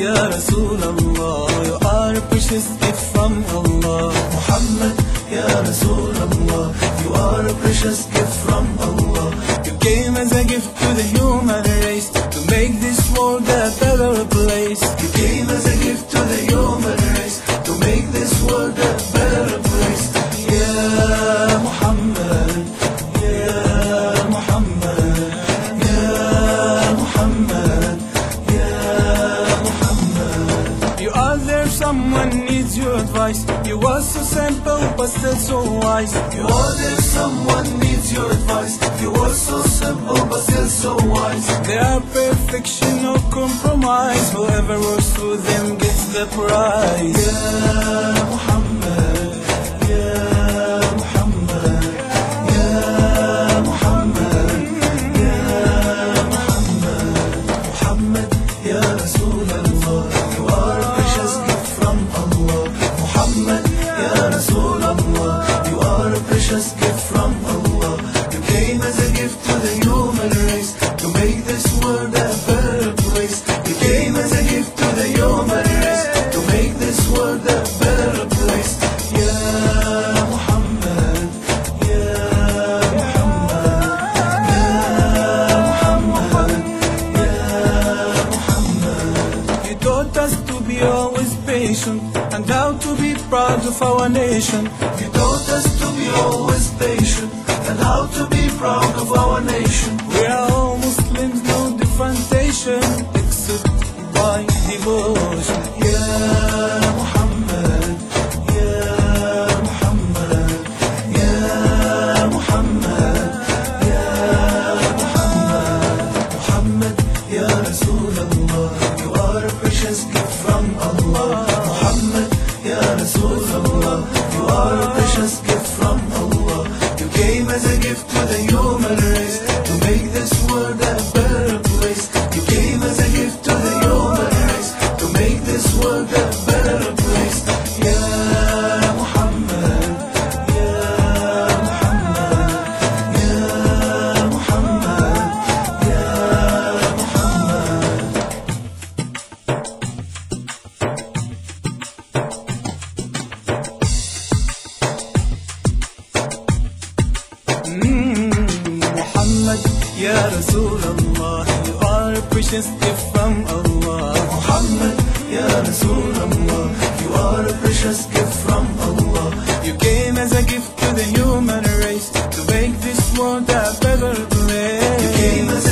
Muhammad, Ya Rasulullah You are a precious gift from Allah. Muhammad, Ya Rasulullah You are a precious gift from Allah. You came as a gift to the human race To make this world a better place. You someone needs your advice. You are so simple but still so wise. You are there someone needs your advice. You are so simple but still so wise. They are perfection no compromise. Whoever works through them gets the prize. Ya be always patient and how to be proud of our nation. You taught us to be always patient and how to be proud of our nation. We are Allah. Muhammad, Ya Rasulullah. You are a precious gift from Allah. You came as a gift to the Ya Rasulullah You are a precious gift from Allah Muhammad, Ya Rasulullah You are a precious gift from Allah You came as a gift to the human race To make this world a better place. You came as